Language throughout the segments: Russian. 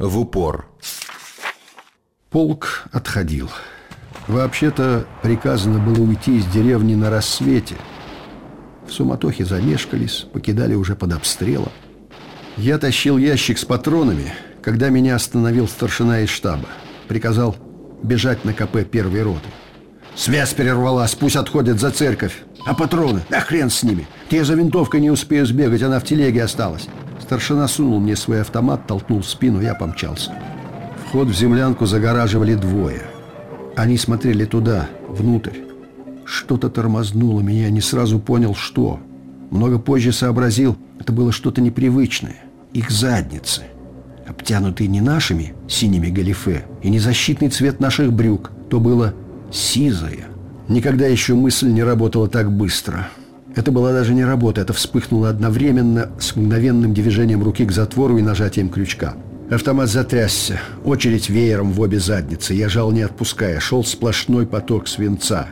в упор. Полк отходил. Вообще-то приказано было уйти из деревни на рассвете. В суматохе замешкались, покидали уже под обстрелом. Я тащил ящик с патронами, когда меня остановил старшина из штаба. Приказал бежать на КП первой роты. Связь перервалась, пусть отходят за церковь. А патроны? Да хрен с ними. Те за винтовкой не успею сбегать, она в телеге осталась. Старшина сунул мне свой автомат, толкнул в спину, я помчался. Вход в землянку загораживали двое. Они смотрели туда, внутрь. Что-то тормознуло меня, не сразу понял, что. Много позже сообразил, это было что-то непривычное. Их задницы. Обтянутые не нашими синими галифе и не защитный цвет наших брюк. То было сизое. Никогда еще мысль не работала так быстро. Это была даже не работа, это вспыхнуло одновременно с мгновенным движением руки к затвору и нажатием крючка. Автомат затрясся, очередь веером в обе задницы. Я жал не отпуская, шел сплошной поток свинца.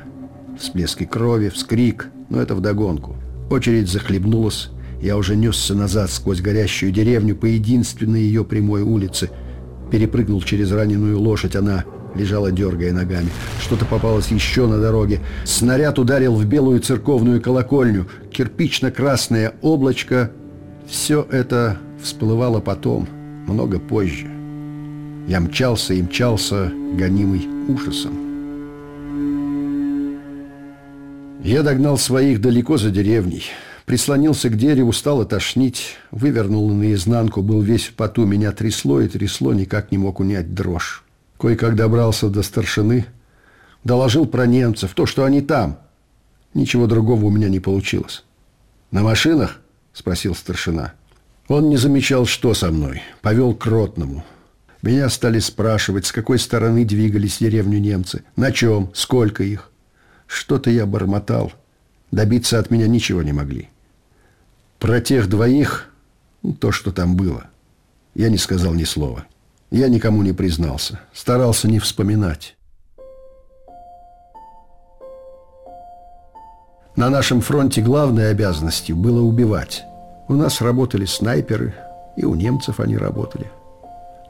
Всплески крови, вскрик, но это вдогонку. Очередь захлебнулась, я уже несся назад сквозь горящую деревню по единственной ее прямой улице. Перепрыгнул через раненую лошадь, она лежала, дергая ногами. Что-то попалось еще на дороге. Снаряд ударил в белую церковную колокольню. Кирпично-красное облачко. Все это всплывало потом, много позже. Я мчался и мчался, гонимый ужасом. Я догнал своих далеко за деревней. Прислонился к дереву, стало тошнить. Вывернул наизнанку, был весь в поту. Меня трясло и трясло, никак не мог унять дрожь. Кое-как добрался до старшины, доложил про немцев, то, что они там. Ничего другого у меня не получилось. «На машинах?» – спросил старшина. Он не замечал, что со мной. Повел к ротному. Меня стали спрашивать, с какой стороны двигались в деревню немцы, на чем, сколько их. Что-то я бормотал. Добиться от меня ничего не могли. Про тех двоих, ну, то, что там было, я не сказал ни слова. Я никому не признался, старался не вспоминать. На нашем фронте главной обязанностью было убивать. У нас работали снайперы, и у немцев они работали.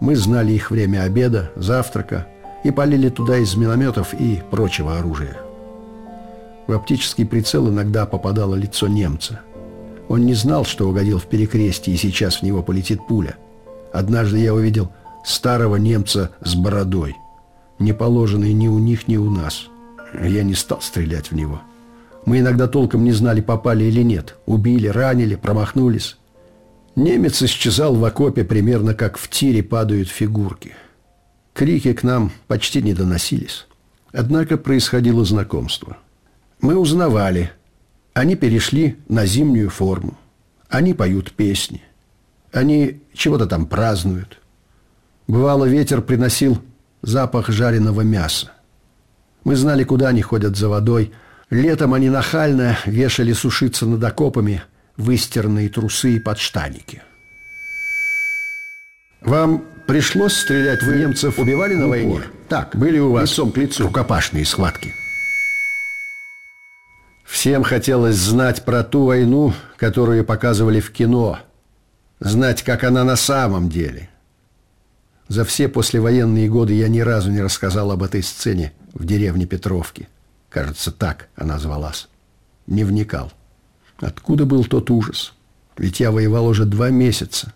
Мы знали их время обеда, завтрака и полили туда из минометов и прочего оружия. В оптический прицел иногда попадало лицо немца. Он не знал, что угодил в перекрестие, и сейчас в него полетит пуля. Однажды я увидел старого немца с бородой, не положенный ни у них, ни у нас. Я не стал стрелять в него. Мы иногда толком не знали, попали или нет. Убили, ранили, промахнулись. Немец исчезал в окопе примерно как в тире падают фигурки. Крики к нам почти не доносились. Однако происходило знакомство. Мы узнавали. Они перешли на зимнюю форму. Они поют песни. Они чего-то там празднуют. Бывало, ветер приносил запах жареного мяса. Мы знали, куда они ходят за водой. Летом они нахально вешали сушиться над окопами выстиранные трусы и подштаники. Вам пришлось стрелять в немцев? Убивали на войне? Так, были у вас лицом к лицу рукопашные схватки. Всем хотелось знать про ту войну, которую показывали в кино. Знать, как она на самом деле – за все послевоенные годы я ни разу не рассказал об этой сцене в деревне Петровки. Кажется, так она звалась. Не вникал. Откуда был тот ужас? Ведь я воевал уже два месяца.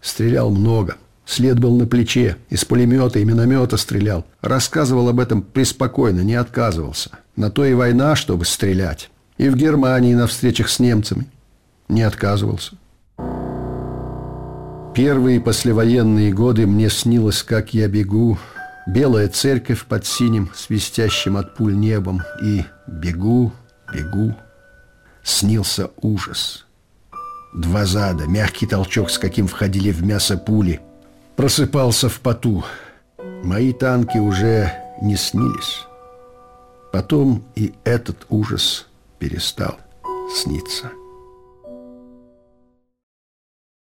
Стрелял много. След был на плече. Из пулемета и миномета стрелял. Рассказывал об этом преспокойно, не отказывался. На то и война, чтобы стрелять. И в Германии на встречах с немцами. Не отказывался. Первые послевоенные годы мне снилось, как я бегу, белая церковь под синим, свистящим от пуль небом, и бегу, бегу. Снился ужас. Два зада, мягкий толчок, с каким входили в мясо пули. Просыпался в поту. Мои танки уже не снились. Потом и этот ужас перестал сниться.